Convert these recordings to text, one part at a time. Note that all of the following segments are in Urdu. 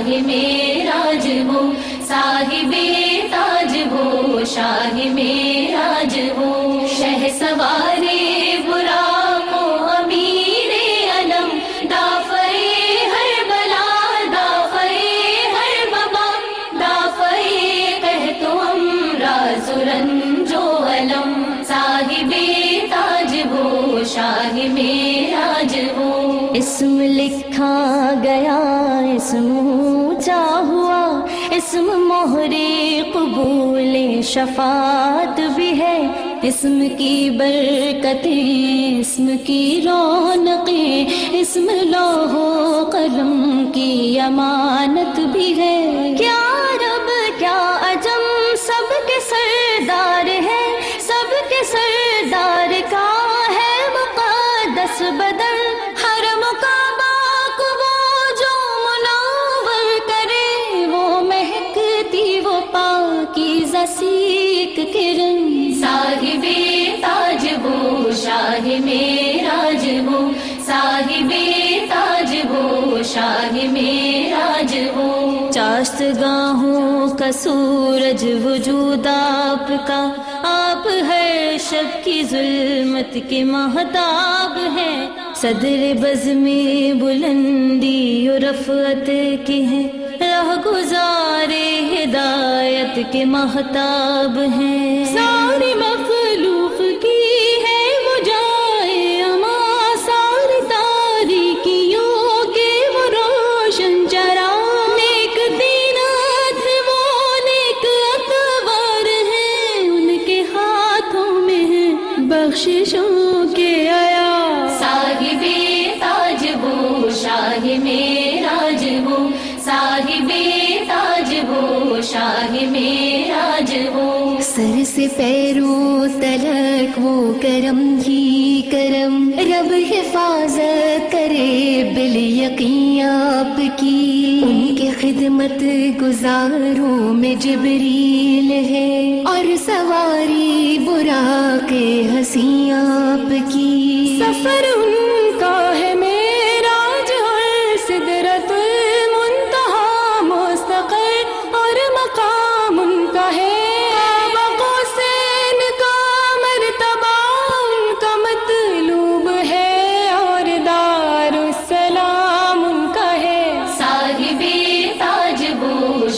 شاہ میراج ہو صاحب تاج ہو شاہ میراج ہو شہ سوار اسم لکھا گیا، اسم اونچا ہوا، اسم مہرے قبول شفاعت بھی ہے۔ اسم کی برکتیں اسم کی رونقیں اسم لوہو قلم کی امانت بھی ہے۔ کیا چاشت گاہوں کا سورج، وجود آپ کا۔ آپ ہر شب کی ظلمت کے محتاب ہے صدر بز میں بلندی اور رفعت کی ہے راہ گزارے ہدایت کے محتاب ہیں۔ سارے سے پیرو تلک وہ کرم ہی کرم۔ رب حفاظت کرے بل یقین آپ کی۔ ان کے خدمت گزاروں میں جبریل ہے۔ اور سواری برا کے ہنسی آپ کی۔ سفر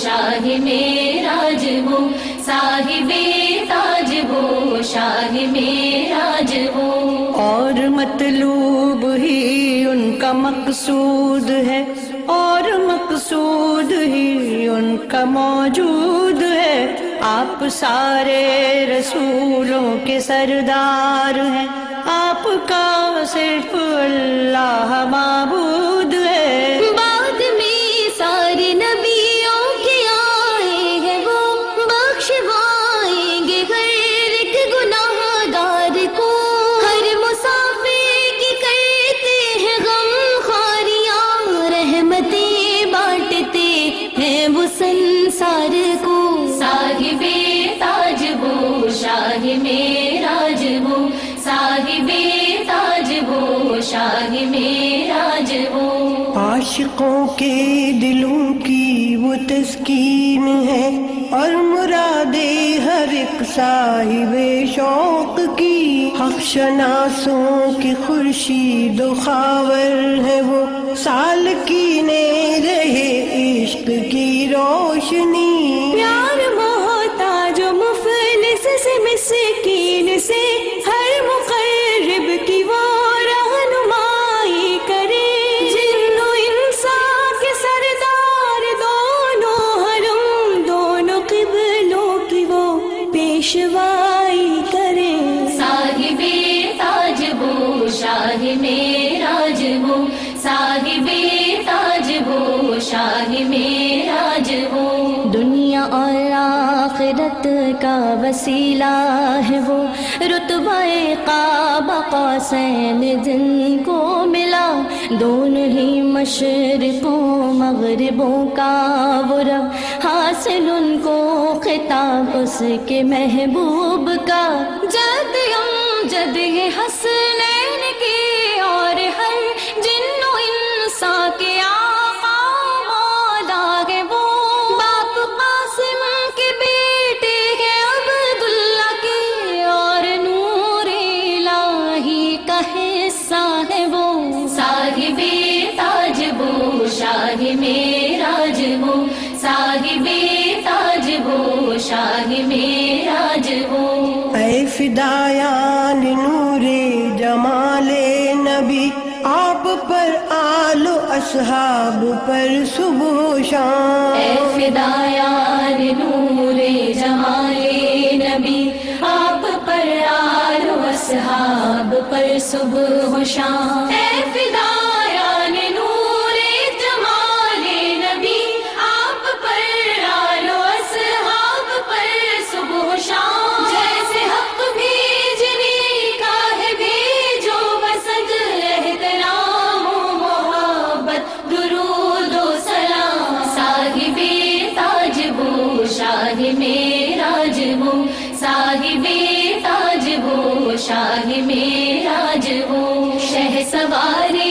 شاہ میراج ہو صاحب تاج ہو شاہ میراج ہو اور مطلوب ہی ان کا مقصود ہے، اور مقصود ہی ان کا موجود ہے۔ آپ سارے رسولوں کے سردار ہیں، آپ کا صرف اللہ معبود صاحب تاج ہو شاہ میراج ہو۔ عاشقوں کے دلوں کی وہ تسکین ہے اور مرادے ہر ایک صاحب شوق کی۔ حق شناسوں کی خورشید و خاور ہے وہ۔ سال کی نے رہے عشق کی روشنی۔ پیار پیشوائی کرے۔ صاحب تاج ہو شاہ میراج ہو۔ صاحب تاج ہو شاہ میراج ہو۔ دنیا اور آخرت کا وسیلہ ہے وہ۔ رتبہ قاب قاسین جن کو ملا دونوں ہی مشرقوں، مغربوں کا وہ رب حاصل ان کو خطاب اس کے محبوب کا۔ جد ام جد یہ میراج ہو اے فدایان نور جمال نبی آپ پر آل و اصحاب پر صبح و اے شام فدایان نور جمال نبی آپ پر آل و اصحاب پر صبح و شام۔ اے فدایان வரவாறு